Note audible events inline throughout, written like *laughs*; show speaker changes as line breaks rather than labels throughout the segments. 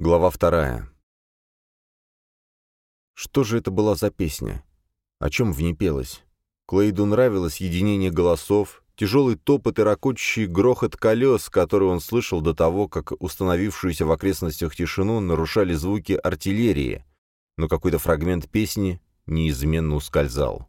Глава вторая. Что же это была за песня? О чем в ней пелось? Клейду нравилось единение голосов, тяжелый топот и ракочущий грохот колес, который он слышал до того, как установившуюся в окрестностях тишину нарушали звуки артиллерии, но какой-то фрагмент песни неизменно ускользал.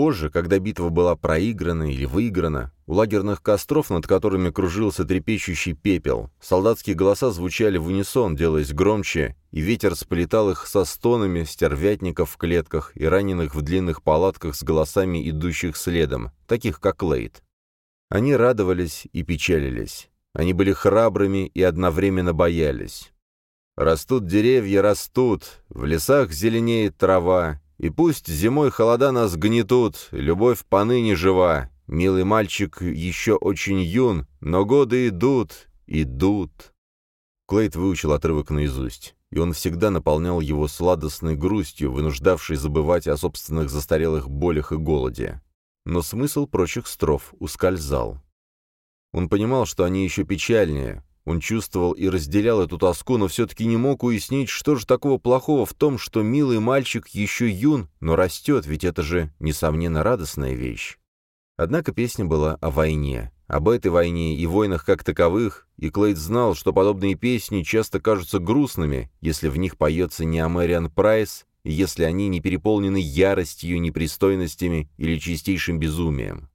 Позже, когда битва была проиграна или выиграна, у лагерных костров, над которыми кружился трепещущий пепел, солдатские голоса звучали в унисон, делаясь громче, и ветер сплетал их со стонами стервятников в клетках и раненых в длинных палатках с голосами идущих следом, таких как Лейд. Они радовались и печалились. Они были храбрыми и одновременно боялись. «Растут деревья, растут, в лесах зеленеет трава, и пусть зимой холода нас гнетут, любовь поныне жива. Милый мальчик еще очень юн, но годы идут, идут. Клейд выучил отрывок наизусть, и он всегда наполнял его сладостной грустью, вынуждавшей забывать о собственных застарелых болях и голоде. Но смысл прочих строф ускользал. Он понимал, что они еще печальнее, он чувствовал и разделял эту тоску, но все-таки не мог уяснить, что же такого плохого в том, что милый мальчик еще юн, но растет, ведь это же, несомненно, радостная вещь. Однако песня была о войне, об этой войне и войнах как таковых, и Клейд знал, что подобные песни часто кажутся грустными, если в них поется не о Мэриан Прайс, и если они не переполнены яростью, непристойностями или чистейшим безумием.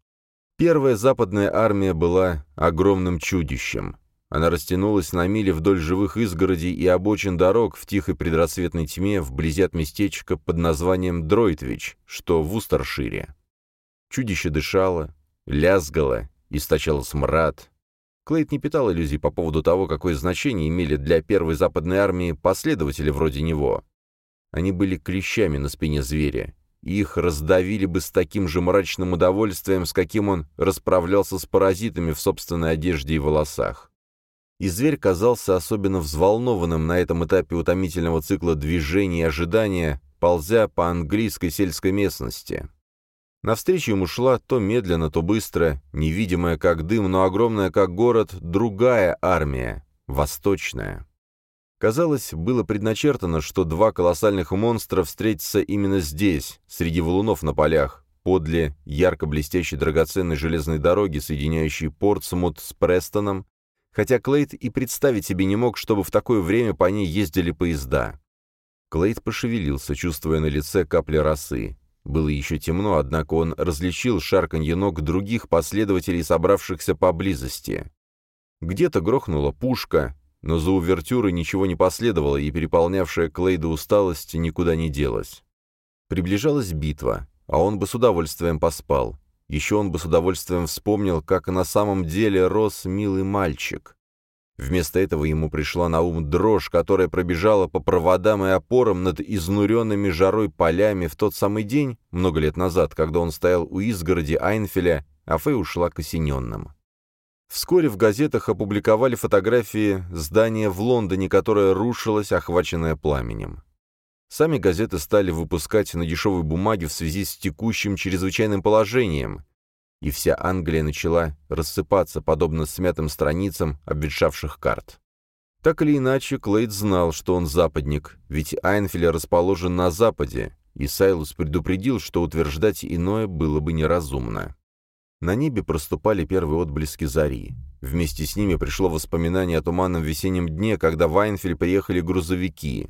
Первая западная армия была огромным чудищем. Она растянулась на мили вдоль живых изгородей и обочин дорог в тихой предрассветной тьме вблизи от местечка под названием Дройтвич, что в Устершире. Чудище дышало, лязгало, источало смрад. Клейт не питал иллюзий по поводу того, какое значение имели для первой западной армии последователи вроде него. Они были клещами на спине зверя, и их раздавили бы с таким же мрачным удовольствием, с каким он расправлялся с паразитами в собственной одежде и волосах и зверь казался особенно взволнованным на этом этапе утомительного цикла движения и ожидания, ползя по английской сельской местности. Навстречу ему шла то медленно, то быстро, невидимая как дым, но огромная как город, другая армия, восточная. Казалось, было предначертано, что два колоссальных монстра встретятся именно здесь, среди валунов на полях, подле ярко блестящей драгоценной железной дороги, соединяющей Портсмут с Престоном, хотя Клейд и представить себе не мог, чтобы в такое время по ней ездили поезда. Клейд пошевелился, чувствуя на лице капли росы. Было еще темно, однако он различил шарканье ног других последователей, собравшихся поблизости. Где-то грохнула пушка, но за увертюрой ничего не последовало, и переполнявшая Клейда усталость никуда не делась. Приближалась битва, а он бы с удовольствием поспал. Еще он бы с удовольствием вспомнил, как на самом деле рос милый мальчик. Вместо этого ему пришла на ум дрожь, которая пробежала по проводам и опорам над изнуренными жарой полями в тот самый день, много лет назад, когда он стоял у изгороди Айнфеля, а Фэй ушла к осененным. Вскоре в газетах опубликовали фотографии здания в Лондоне, которое рушилось, охваченное пламенем. Сами газеты стали выпускать на дешевой бумаге в связи с текущим чрезвычайным положением, и вся Англия начала рассыпаться, подобно смятым страницам обветшавших карт. Так или иначе, Клейд знал, что он западник, ведь Айнфель расположен на западе, и Сайлус предупредил, что утверждать иное было бы неразумно. На небе проступали первые отблески зари. Вместе с ними пришло воспоминание о туманном весеннем дне, когда в Айнфель приехали грузовики.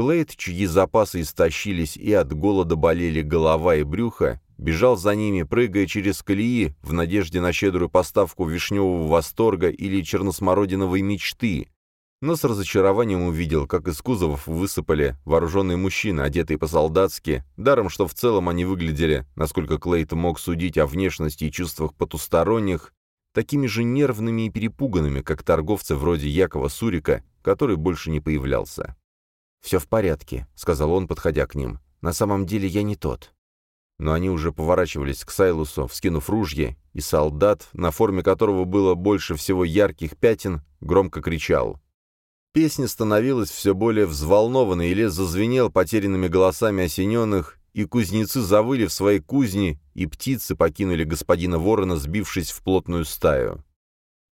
Клейд, чьи запасы истощились и от голода болели голова и брюхо, бежал за ними, прыгая через колеи, в надежде на щедрую поставку вишневого восторга или черносмородиновой мечты, но с разочарованием увидел, как из кузовов высыпали вооруженные мужчины, одетые по-солдатски, даром, что в целом они выглядели, насколько Клейт мог судить о внешности и чувствах потусторонних, такими же нервными и перепуганными, как торговцы вроде Якова Сурика, который больше не появлялся. «Все в порядке», — сказал он, подходя к ним. «На самом деле я не тот». Но они уже поворачивались к Сайлусу, вскинув ружье, и солдат, на форме которого было больше всего ярких пятен, громко кричал. Песня становилась все более взволнованной, и лес зазвенел потерянными голосами осененных, и кузнецы завыли в своей кузне, и птицы покинули господина ворона, сбившись в плотную стаю.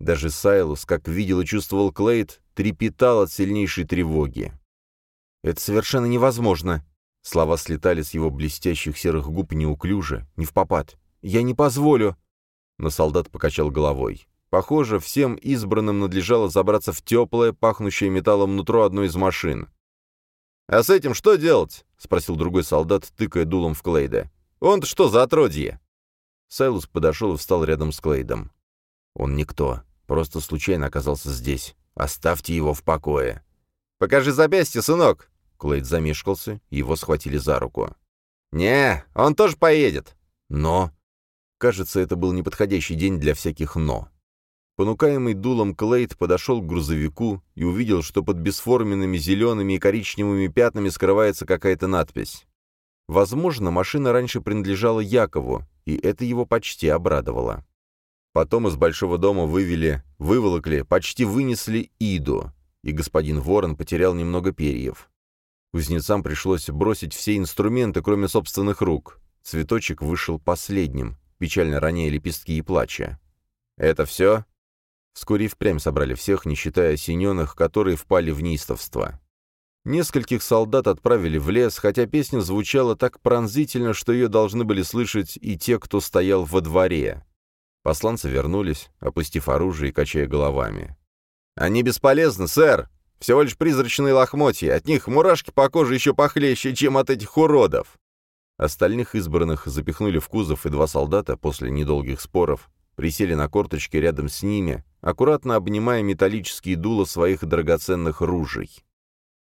Даже Сайлус, как видел и чувствовал Клейд, трепетал от сильнейшей тревоги.
«Это совершенно невозможно!» Слова слетали с его блестящих серых губ неуклюже, не в попад. «Я не позволю!» Но солдат покачал головой. Похоже, всем избранным надлежало забраться в теплое, пахнущее металлом нутро одной из машин.
«А с этим что делать?» — спросил другой солдат, тыкая дулом в Клейда. «Он-то что за отродье?»
Сайлус подошел и встал рядом с Клейдом. «Он никто. Просто случайно оказался здесь. Оставьте его в покое».
«Покажи запястье, сынок!»
Клейд замешкался, его схватили за руку.
«Не, он тоже поедет».
«Но...» Кажется, это был неподходящий день для всяких «но». Понукаемый дулом Клейд подошел к грузовику и увидел, что под бесформенными зелеными и коричневыми пятнами скрывается какая-то надпись. Возможно, машина раньше принадлежала Якову, и это его почти обрадовало. Потом из большого дома вывели, выволокли, почти вынесли Иду, и господин Ворон потерял немного перьев. Кузнецам пришлось бросить все инструменты, кроме собственных рук. Цветочек вышел последним, печально роняя лепестки и плача. «Это все?» Вскоре и впрямь собрали всех, не считая осененных, которые впали в неистовство. Нескольких солдат отправили в лес, хотя песня звучала так пронзительно, что ее должны были слышать и те, кто стоял во дворе. Посланцы вернулись, опустив оружие и качая головами.
«Они бесполезны, сэр! Всего лишь призрачные лохмотья, от них мурашки по коже еще похлеще, чем от этих уродов!»
Остальных избранных запихнули в кузов, и два солдата, после недолгих споров, присели на корточки рядом с ними, аккуратно обнимая металлические дула своих драгоценных ружей.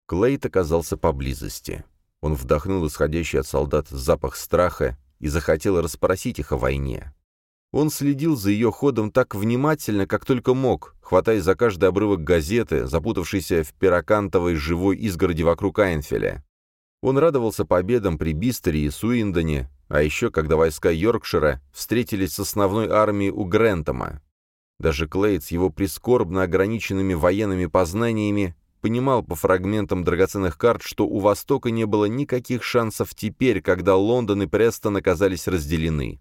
Клейт оказался поблизости. Он вдохнул исходящий от солдат запах страха и захотел расспросить их о войне. Он следил за ее ходом так внимательно, как только мог, хватаясь за каждый обрывок газеты, запутавшийся в пирокантовой живой изгороди вокруг Айнфеля. Он радовался победам при Бистере и Суиндоне, а еще когда войска Йоркшира встретились с основной армией у Грентома. Даже Клейд с его прискорбно ограниченными военными познаниями понимал по фрагментам драгоценных карт, что у Востока не было никаких шансов теперь, когда Лондон и Престон оказались разделены.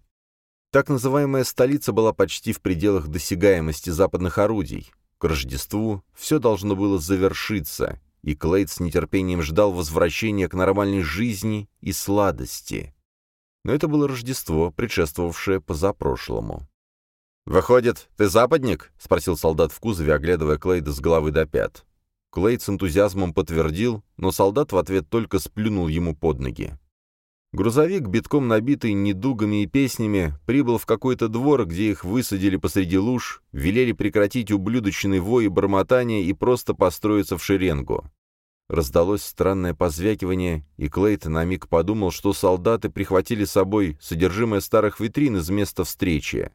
Так называемая столица была почти в пределах досягаемости западных орудий. К Рождеству все должно было завершиться, и Клейд с нетерпением ждал возвращения к нормальной жизни и сладости. Но это было Рождество, предшествовавшее позапрошлому.
«Выходит, ты западник?»
— спросил солдат в кузове, оглядывая Клейда с головы до пят. Клейд с энтузиазмом подтвердил, но солдат в ответ только сплюнул ему под ноги. Грузовик, битком набитый недугами и песнями, прибыл в какой-то двор, где их высадили посреди луж, велели прекратить ублюдочный вой и бормотание и просто построиться в шеренгу. Раздалось странное позвякивание, и Клейт на миг подумал, что солдаты прихватили с собой содержимое старых витрин из места встречи.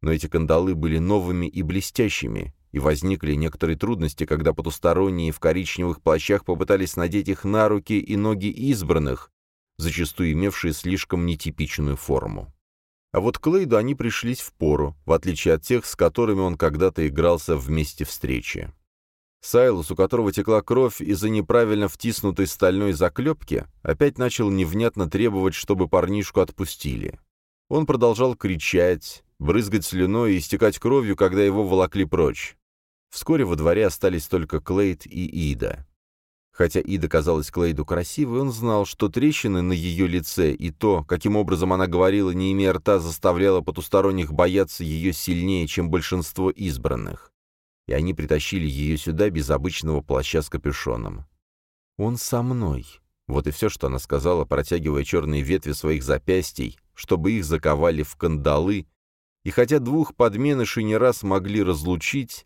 Но эти кандалы были новыми и блестящими, и возникли некоторые трудности, когда потусторонние в коричневых плащах попытались надеть их на руки и ноги избранных, зачастую имевшие слишком нетипичную форму. А вот Клейду они пришлись в пору, в отличие от тех, с которыми он когда-то игрался в месте встречи. Сайлус, у которого текла кровь из-за неправильно втиснутой стальной заклепки, опять начал невнятно требовать, чтобы парнишку отпустили. Он продолжал кричать, брызгать слюной и истекать кровью, когда его волокли прочь. Вскоре во дворе остались только Клейд и Ида. Хотя Ида казалась Клейду красивой, он знал, что трещины на ее лице и то, каким образом она говорила, не имея рта, заставляло потусторонних бояться ее сильнее, чем большинство избранных. И они притащили ее сюда без обычного плаща с капюшоном. «Он со мной», — вот и все, что она сказала, протягивая черные ветви своих запястий, чтобы их заковали в кандалы, и хотя двух подменышей не раз могли разлучить,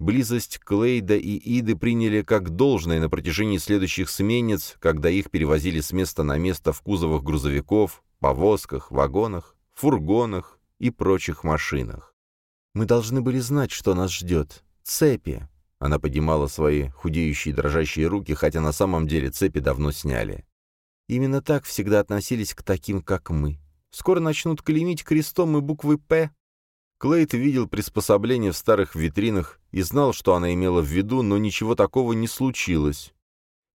Близость Клейда и Иды приняли как должное на протяжении следующих сменец, когда их перевозили с места на место в кузовах грузовиков, повозках, вагонах, фургонах и прочих машинах. «Мы должны были знать, что нас ждет. Цепи!» Она поднимала свои худеющие дрожащие руки, хотя на самом деле цепи давно сняли. Именно так всегда относились к таким, как мы. Скоро начнут клеймить крестом и буквы «П», Клейт видел приспособление в старых витринах и знал, что она имела в виду, но ничего такого не случилось.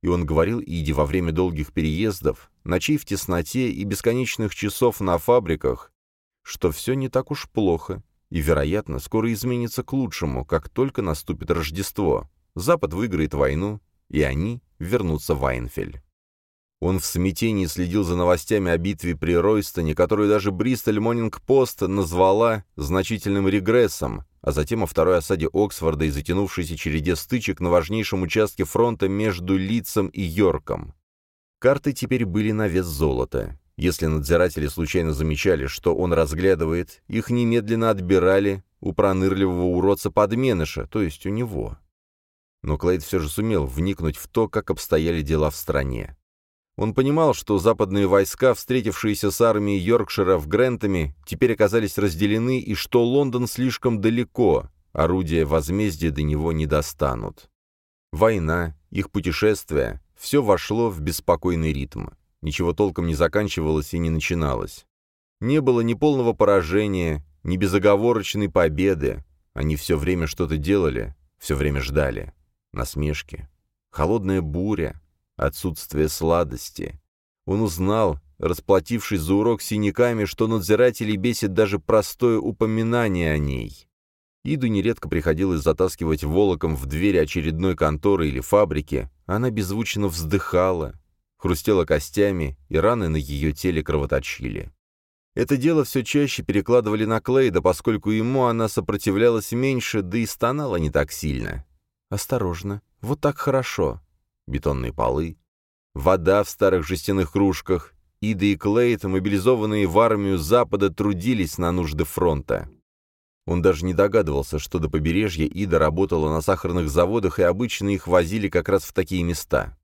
И он говорил Иди во время долгих переездов, ночей в тесноте и бесконечных часов на фабриках, что все не так уж плохо, и, вероятно, скоро изменится к лучшему, как только наступит Рождество.
Запад выиграет войну, и они вернутся в Айнфель. Он в смятении следил за новостями о битве при Ройстоне, которую даже Бристоль Монинг Пост назвала значительным регрессом, а затем о второй осаде Оксфорда и затянувшейся череде стычек на важнейшем участке фронта между Лицем и Йорком. Карты теперь были на вес золота. Если надзиратели случайно замечали, что он разглядывает, их немедленно отбирали у пронырливого уродца-подменыша, то есть у него. Но Клейд все же сумел вникнуть в то, как обстояли дела в стране. Он понимал, что западные войска, встретившиеся с армией Йоркшира в Грентами, теперь оказались разделены и что Лондон слишком далеко, орудия возмездия до него не достанут. Война, их путешествия — все вошло в беспокойный ритм. Ничего толком не заканчивалось и не начиналось. Не было ни полного поражения, ни безоговорочной победы. Они все время что-то делали, все время ждали. Насмешки. Холодная буря, отсутствие сладости. Он узнал, расплатившись за урок синяками, что надзирателей бесит даже простое упоминание о ней. Иду нередко приходилось затаскивать волоком в двери очередной конторы или фабрики, она беззвучно вздыхала, хрустела костями, и раны на ее теле кровоточили. Это дело все чаще перекладывали на Клейда, поскольку ему она сопротивлялась меньше, да и стонала не так сильно. «Осторожно, вот так хорошо бетонные полы, вода в старых жестяных кружках. Ида и Клейт, мобилизованные в армию Запада, трудились на нужды фронта. Он даже не догадывался, что до побережья Ида работала на сахарных заводах, и обычно их возили как раз в такие места.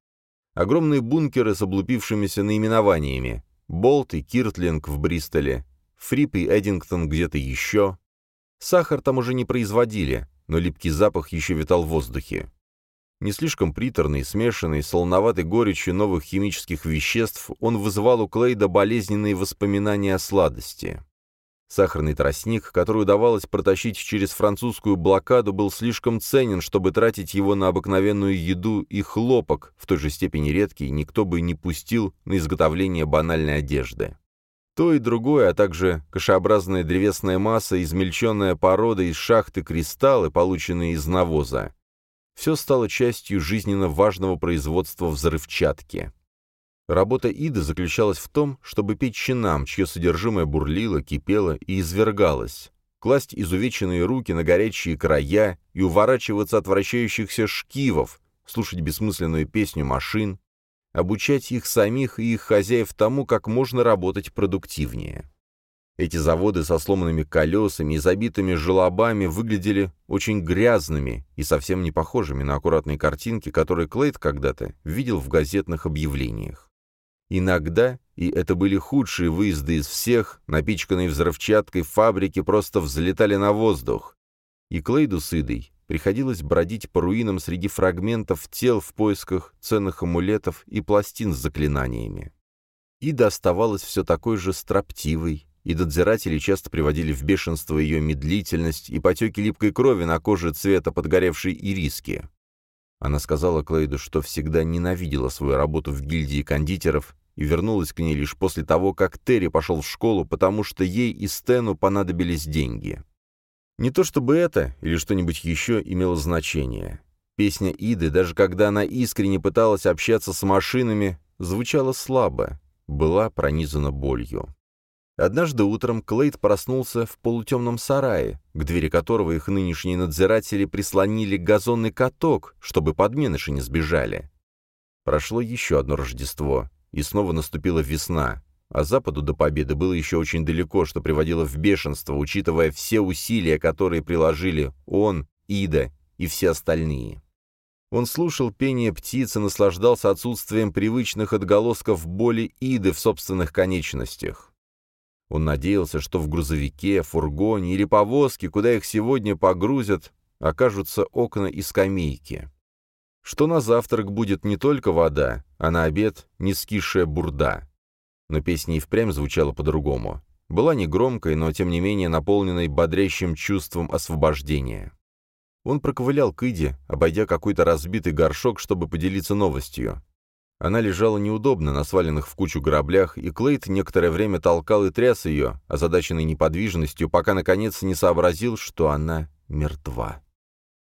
Огромные бункеры с облупившимися наименованиями. Болт и Киртлинг в Бристоле, Фрип и Эдингтон где-то еще. Сахар там уже не производили, но липкий запах еще витал в воздухе. Не слишком приторный, смешанный, солоноватой горечью новых химических веществ, он вызывал у Клейда болезненные воспоминания о сладости. Сахарный тростник, который удавалось протащить через французскую блокаду, был слишком ценен, чтобы тратить его на обыкновенную еду и хлопок, в той же степени редкий, никто бы не пустил на изготовление банальной одежды. То и другое, а также кашеобразная древесная масса, измельченная порода из шахты кристаллы, полученные из навоза, все стало частью жизненно важного производства взрывчатки. Работа Иды заключалась в том, чтобы петь чинам, чье содержимое бурлило, кипело и извергалось, класть изувеченные руки на горячие края и уворачиваться от вращающихся шкивов, слушать бессмысленную песню машин, обучать их самих и их хозяев тому, как можно работать продуктивнее. Эти заводы со сломанными колесами и забитыми желобами выглядели очень грязными и совсем не похожими на аккуратные картинки, которые Клейд когда-то видел в газетных объявлениях. Иногда, и это были худшие выезды из всех, напичканные взрывчаткой фабрики просто взлетали на воздух. И Клейду с Идой приходилось бродить по руинам среди фрагментов тел в поисках ценных амулетов и пластин с заклинаниями. Ида оставалась все такой же строптивой и надзиратели часто приводили в бешенство ее медлительность и потеки липкой крови на коже цвета подгоревшей ириски. Она сказала Клейду, что всегда ненавидела свою работу в гильдии кондитеров и вернулась к ней лишь после того, как Терри пошел в школу, потому что ей и Стэну понадобились деньги. Не то чтобы это или что-нибудь еще имело значение. Песня Иды, даже когда она искренне пыталась общаться с машинами, звучала слабо, была пронизана болью. Однажды утром Клейд проснулся в полутемном сарае, к двери которого их нынешние надзиратели прислонили газонный каток, чтобы подменыши не сбежали. Прошло еще одно Рождество, и снова наступила весна, а Западу до победы было еще очень далеко, что приводило в бешенство, учитывая все усилия, которые приложили он, Ида и все остальные. Он слушал пение птиц и наслаждался отсутствием привычных отголосков боли Иды в собственных конечностях. Он надеялся, что в грузовике, фургоне или повозке, куда их сегодня погрузят, окажутся окна и скамейки. Что на завтрак будет не только вода, а на обед — не скисшая бурда. Но песня и впрямь звучала по-другому. Была негромкой, но тем не менее наполненной бодрящим чувством освобождения. Он проковылял к Иде, обойдя какой-то разбитый горшок, чтобы поделиться новостью. Она лежала неудобно на сваленных в кучу граблях, и Клейт некоторое время толкал и тряс ее, озадаченной неподвижностью, пока наконец не сообразил, что она мертва.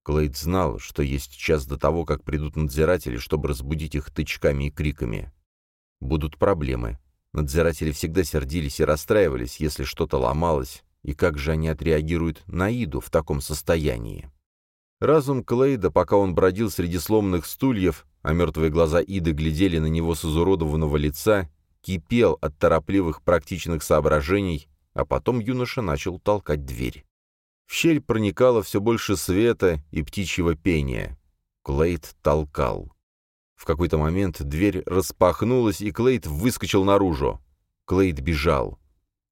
Клейд знал, что есть час до того, как придут надзиратели, чтобы разбудить их тычками и криками. Будут проблемы. Надзиратели всегда сердились и расстраивались, если что-то ломалось, и как же они отреагируют на Иду в таком состоянии? Разум Клейда, пока он бродил среди сломанных стульев, а мертвые глаза Иды глядели на него с изуродованного лица, кипел от торопливых практичных соображений, а потом юноша начал толкать дверь. В щель проникало все больше света и птичьего пения. Клейд толкал. В какой-то момент дверь распахнулась, и Клейд выскочил наружу. Клейд бежал.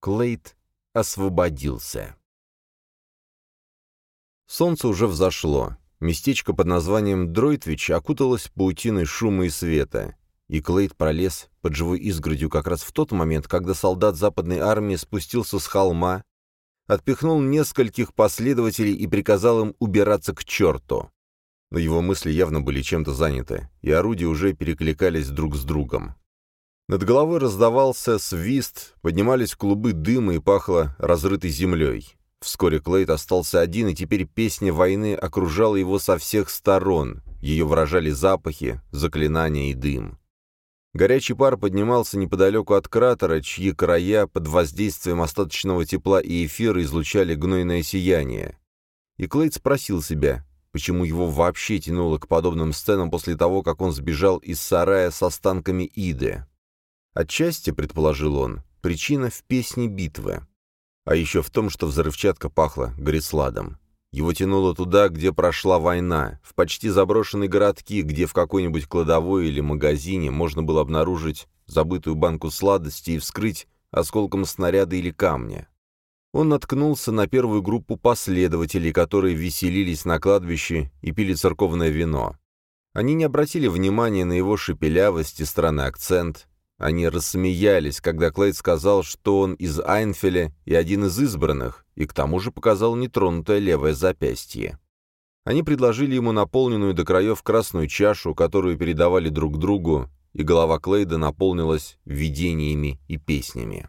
Клейд освободился. Солнце уже взошло. Местечко под названием Дройтвич окуталось паутиной шума и света, и Клейд пролез под живой изгородью как раз в тот момент, когда солдат западной армии спустился с холма, отпихнул нескольких последователей и приказал им убираться к черту. Но его мысли явно были чем-то заняты, и орудия уже перекликались друг с другом. Над головой раздавался свист, поднимались клубы дыма и пахло разрытой землей. Вскоре Клейд остался один, и теперь песня войны окружала его со всех сторон. Ее выражали запахи, заклинания и дым. Горячий пар поднимался неподалеку от кратера, чьи края под воздействием остаточного тепла и эфира излучали гнойное сияние. И Клейд спросил себя, почему его вообще тянуло к подобным сценам после того, как он сбежал из сарая с останками Иды. Отчасти, предположил он, причина в песне битвы. А еще в том, что взрывчатка пахла горисладом. Его тянуло туда, где прошла война, в почти заброшенные городки, где в какой-нибудь кладовой или магазине можно было обнаружить забытую банку сладостей и вскрыть осколком снаряда или камня. Он наткнулся на первую группу последователей, которые веселились на кладбище и пили церковное вино. Они не обратили внимания на его шепелявость и странный акцент, они рассмеялись, когда Клейд сказал, что он из Айнфеля и один из избранных, и к тому же показал нетронутое левое запястье. Они предложили ему наполненную до краев красную чашу, которую передавали друг другу, и голова Клейда наполнилась видениями и песнями.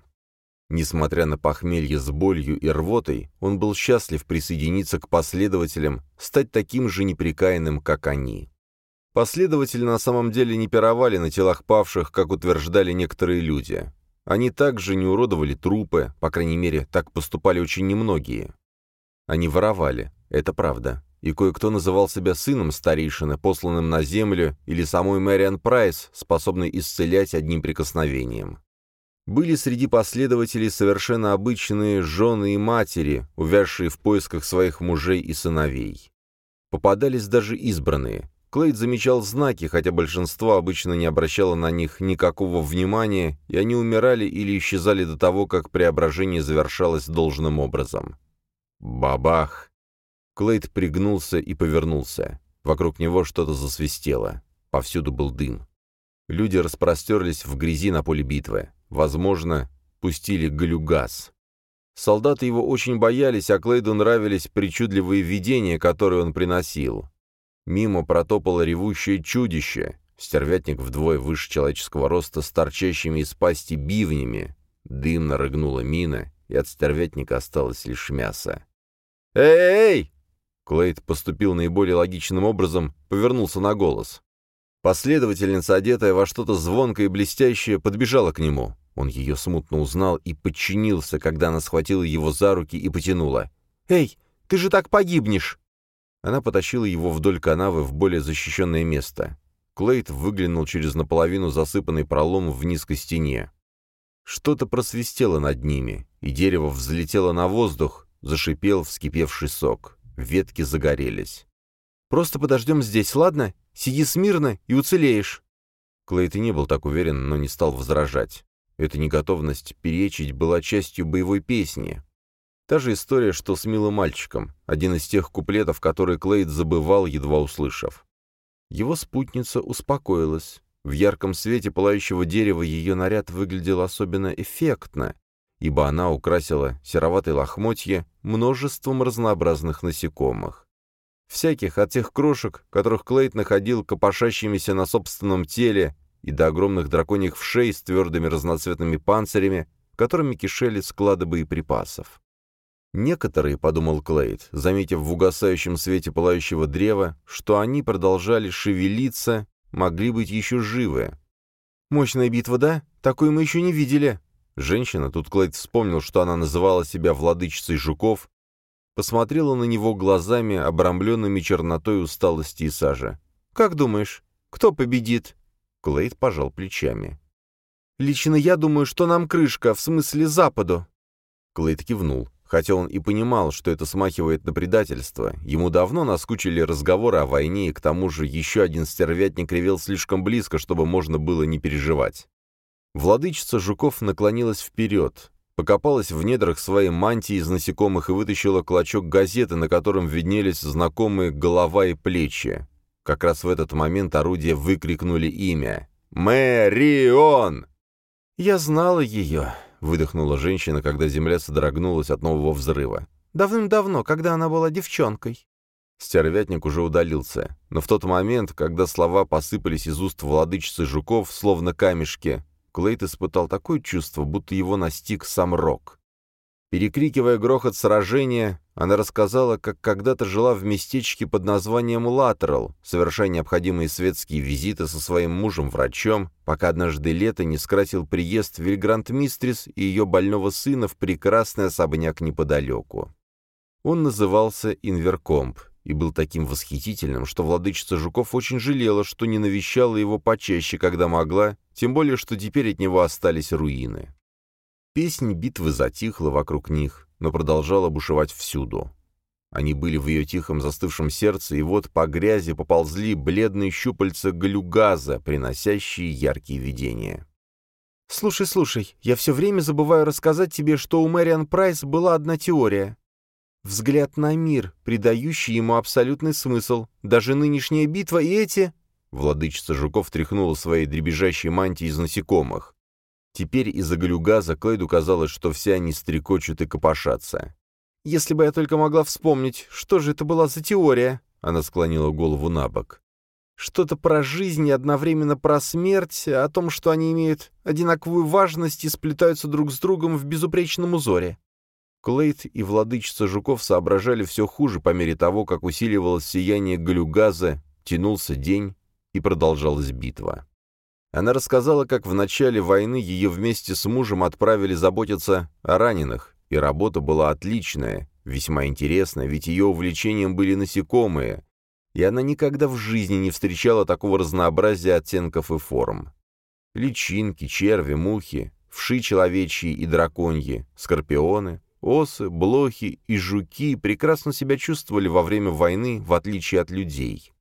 Несмотря на похмелье с болью и рвотой, он был счастлив присоединиться к последователям, стать таким же неприкаянным, как они. Последователи на самом деле не пировали на телах павших, как утверждали некоторые люди. Они также не уродовали трупы, по крайней мере, так поступали очень немногие. Они воровали, это правда. И кое-кто называл себя сыном старейшины, посланным на землю, или самой Мэриан Прайс, способной исцелять одним прикосновением. Были среди последователей совершенно обычные жены и матери, увязшие в поисках своих мужей и сыновей. Попадались даже избранные, Клейд замечал знаки, хотя большинство обычно не обращало на них никакого внимания, и они умирали или исчезали до того, как преображение завершалось должным образом. Бабах! Клейд пригнулся и повернулся. Вокруг него что-то засвистело. Повсюду был дым. Люди распростерлись в грязи на поле битвы. Возможно, пустили галюгаз. Солдаты его очень боялись, а Клейду нравились причудливые видения, которые он приносил. Мимо протопало ревущее чудище, стервятник вдвое выше человеческого роста с торчащими из пасти бивнями. Дымно рыгнула мина, и от стервятника осталось лишь мясо. «Эй!» Клейд поступил наиболее логичным образом, повернулся на голос. Последовательница, одетая во что-то звонкое и блестящее, подбежала к нему. Он ее смутно узнал и подчинился, когда она схватила его за руки и потянула. «Эй, ты же так погибнешь!» Она потащила его вдоль канавы в более защищенное место. Клейд выглянул через наполовину засыпанный пролом в низкой стене. Что-то просвистело над ними, и дерево взлетело на воздух, зашипел вскипевший сок. Ветки загорелись. «Просто подождем здесь, ладно? Сиди смирно и уцелеешь». Клейд и не был так уверен, но не стал возражать. Эта неготовность перечить была частью боевой песни, Та же история, что с милым мальчиком, один из тех куплетов, которые Клейд забывал, едва услышав. Его спутница успокоилась. В ярком свете пылающего дерева ее наряд выглядел особенно эффектно, ибо она украсила сероватые лохмотья множеством разнообразных насекомых. Всяких от тех крошек, которых Клейд находил копошащимися на собственном теле, и до огромных драконьих вшей с твердыми разноцветными панцирями, которыми кишели склады боеприпасов. Некоторые, — подумал Клейд, заметив в угасающем свете пылающего древа, что они продолжали шевелиться, могли быть еще живы.
«Мощная битва, да? Такой мы еще не видели».
Женщина, тут Клейд вспомнил, что она называла себя владычицей жуков, посмотрела на него глазами, обрамленными чернотой усталости и сажи.
«Как думаешь, кто победит?»
Клейд пожал плечами.
«Лично я думаю, что нам крышка, в смысле западу».
Клейд кивнул. Хотя он и понимал, что это смахивает на предательство, ему давно наскучили разговоры о войне, и к тому же еще один стервятник ревел слишком близко, чтобы можно было не переживать. Владычица Жуков наклонилась вперед, покопалась в недрах своей мантии из насекомых и вытащила клочок газеты, на котором виднелись знакомые голова и плечи. Как раз в этот момент орудия выкрикнули имя. «Мэрион!»
«Я знала ее», —
выдохнула женщина, когда земля содрогнулась от нового взрыва.
«Давным-давно, когда она была девчонкой».
Стервятник уже удалился, но в тот момент, когда слова посыпались из уст владычицы жуков, словно камешки, Клейт испытал такое чувство, будто его настиг сам Рок. Перекрикивая грохот сражения, она рассказала, как когда-то жила в местечке под названием Латерал, совершая необходимые светские визиты со своим мужем-врачом, пока однажды лето не скрасил приезд Вильгрант Мистрис и ее больного сына в прекрасный особняк неподалеку. Он назывался Инверкомп и был таким восхитительным, что владычица Жуков очень жалела, что не навещала его почаще, когда могла, тем более, что теперь от него остались руины. Песнь битвы затихла вокруг них, но продолжала бушевать всюду. Они были в ее тихом застывшем сердце, и вот по грязи поползли бледные щупальца галюгаза, приносящие яркие видения.
«Слушай, слушай, я все время забываю рассказать тебе, что у Мэриан Прайс была одна теория. Взгляд на мир, придающий ему абсолютный смысл. Даже нынешняя битва и эти...»
Владычица Жуков тряхнула своей дребезжащей мантией из насекомых. Теперь из-за галюгаза Клейду казалось, что все они стрекочут и копошатся.
«Если бы я только могла вспомнить, что же это была за теория?» Она склонила голову на бок. «Что-то про жизнь и одновременно про смерть, о том, что они имеют одинаковую важность и сплетаются друг с другом в безупречном узоре».
Клейд и владычица Жуков соображали все хуже по мере того, как усиливалось сияние галюгаза, тянулся день и продолжалась битва. Она рассказала, как в начале войны ее вместе с мужем отправили заботиться о раненых, и работа была отличная, весьма интересная, ведь ее увлечением были насекомые, и она никогда в жизни не встречала такого разнообразия оттенков и форм. Личинки, черви, мухи, вши человечьи и драконьи, скорпионы, осы, блохи и жуки прекрасно себя чувствовали во время войны, в отличие от людей.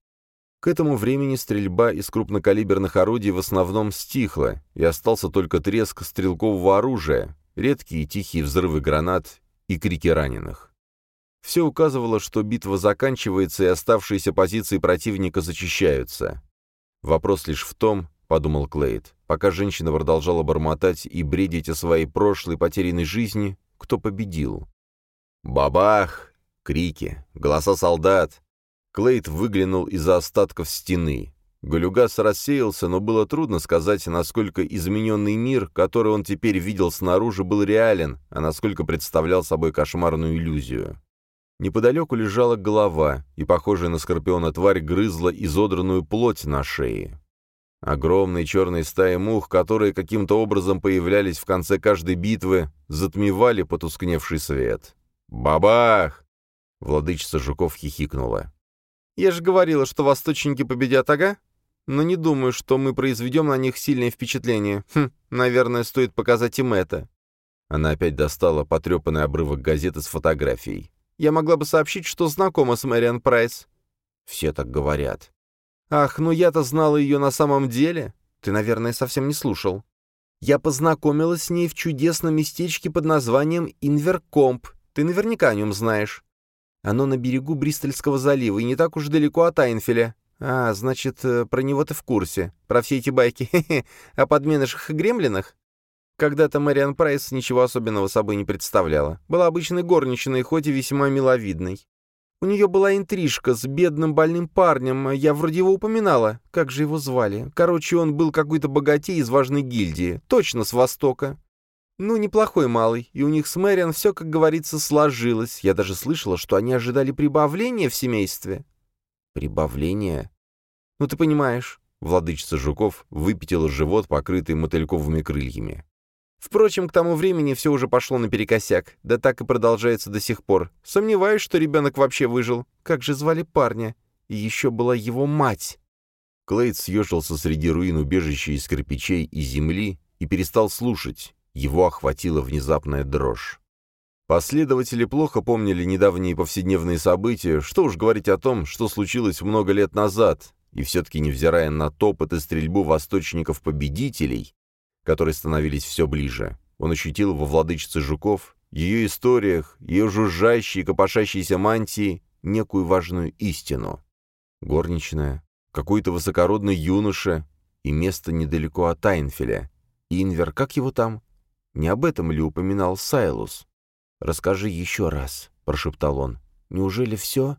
К этому времени стрельба из крупнокалиберных орудий в основном стихла, и остался только треск стрелкового оружия, редкие тихие взрывы гранат и крики раненых. Все указывало, что битва заканчивается и оставшиеся позиции противника зачищаются. Вопрос лишь в том, — подумал Клейд, пока женщина продолжала бормотать и бредить о своей прошлой потерянной жизни, кто победил. Бабах! Крики, голоса солдат, Клейд выглянул из-за остатков стены. Галюгас рассеялся, но было трудно сказать, насколько измененный мир, который он теперь видел снаружи, был реален, а насколько представлял собой кошмарную иллюзию. Неподалеку лежала голова, и, похожая на скорпиона тварь, грызла изодранную плоть на шее. Огромные черные стаи мух, которые каким-то образом появлялись в конце каждой битвы, затмевали потускневший свет. «Бабах!» Владычица жуков хихикнула.
Я же говорила, что восточники победят, ага? Но не думаю, что мы произведем на них сильное впечатление. Хм, наверное, стоит показать им это».
Она опять достала потрепанный обрывок газеты с фотографией.
«Я могла бы сообщить, что знакома с Мэриан Прайс».
«Все так говорят».
«Ах, ну я-то знала ее на самом деле. Ты, наверное, совсем не слушал. Я познакомилась с ней в чудесном местечке под названием Инверкомп. Ты наверняка о нем знаешь. Оно на берегу Бристольского залива и не так уж далеко от Айнфеля. А, значит, э, про него ты в курсе. Про все эти байки *laughs* о подменышах и гремлинах? Когда-то Мэриан Прайс ничего особенного собой не представляла. Была обычной горничной, хоть и весьма миловидной. У нее была интрижка с бедным больным парнем, я вроде его упоминала. Как же его звали? Короче, он был какой-то богатей из важной гильдии, точно с Востока. «Ну, неплохой малый, и у них с Мэриан все, как говорится, сложилось. Я даже слышала, что они ожидали прибавления в семействе». «Прибавления?» «Ну, ты понимаешь». Владычица Жуков выпятила живот, покрытый мотыльковыми крыльями. Впрочем, к тому времени все уже пошло наперекосяк, да так и продолжается до сих пор. Сомневаюсь, что ребенок вообще выжил. Как же звали парня? И еще была его мать.
Клейд съежился среди руин убежища из кирпичей и земли и перестал слушать. Его охватила внезапная дрожь. Последователи плохо помнили недавние повседневные события, что уж говорить о том, что случилось много лет назад, и все-таки, невзирая на топот и стрельбу восточников-победителей, которые становились все ближе, он ощутил во владычице жуков, ее историях, ее жужжащей, копошащейся мантии некую важную истину. Горничная, какой-то высокородный юноша и место недалеко от Айнфеля. Инвер, как его там? Не об этом ли упоминал Сайлус? «Расскажи еще раз», — прошептал он. «Неужели все?»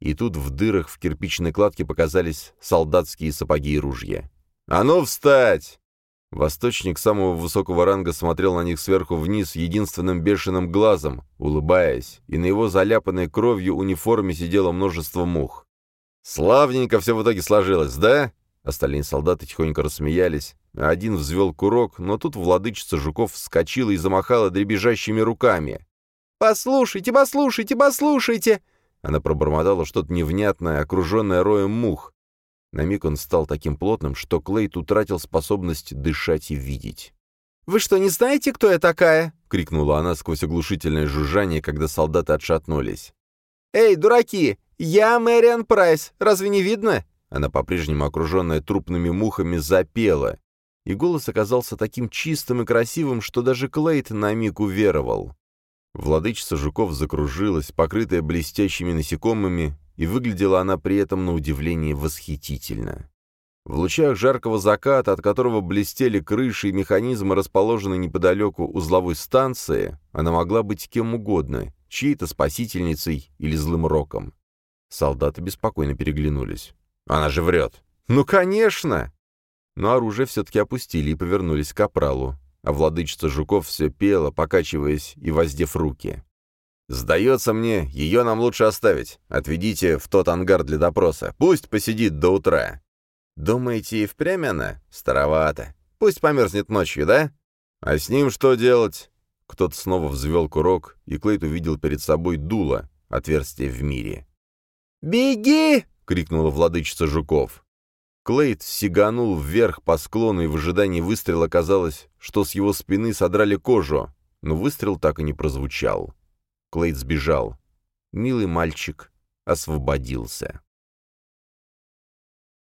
И тут в дырах в кирпичной кладке показались солдатские сапоги и ружья. «А ну, встать!» Восточник самого высокого ранга смотрел на них сверху вниз единственным бешеным глазом, улыбаясь, и на его заляпанной кровью униформе сидело множество мух. «Славненько все в итоге сложилось, да?» Остальные солдаты тихонько рассмеялись, один взвел курок, но тут владычица жуков вскочила и замахала дребезжащими руками.
«Послушайте, послушайте, послушайте!»
Она пробормотала что-то невнятное, окруженное роем мух. На миг он стал таким плотным, что Клейт утратил способность дышать и видеть.
«Вы что, не знаете, кто я такая?»
— крикнула она сквозь оглушительное жужжание, когда солдаты отшатнулись.
«Эй, дураки! Я Мэриан Прайс! Разве не видно?»
Она, по-прежнему окруженная трупными мухами, запела, и голос оказался таким чистым и красивым, что даже Клейт на миг уверовал. Владычица жуков закружилась, покрытая блестящими насекомыми, и выглядела она при этом на удивление восхитительно. В лучах жаркого заката, от которого блестели крыши и механизмы, расположенные неподалеку узловой станции, она могла быть кем угодно, чьей-то спасительницей или злым роком. Солдаты беспокойно переглянулись. «Она же врет!»
«Ну, конечно!»
Но оружие все-таки опустили и повернулись к капралу, а владычица жуков все пела, покачиваясь и воздев руки. «Сдается мне, ее нам лучше оставить. Отведите в тот ангар для допроса. Пусть посидит до утра». «Думаете, и впрямь она? Старовато. Пусть померзнет ночью, да? А с ним что делать?» Кто-то снова взвел курок, и Клейт увидел перед собой дуло, отверстие в мире.
«Беги!» — крикнула
владычица жуков. Клейд сиганул вверх по склону, и в ожидании выстрела казалось, что с его спины содрали кожу, но выстрел так и не прозвучал. Клейд сбежал. Милый мальчик освободился.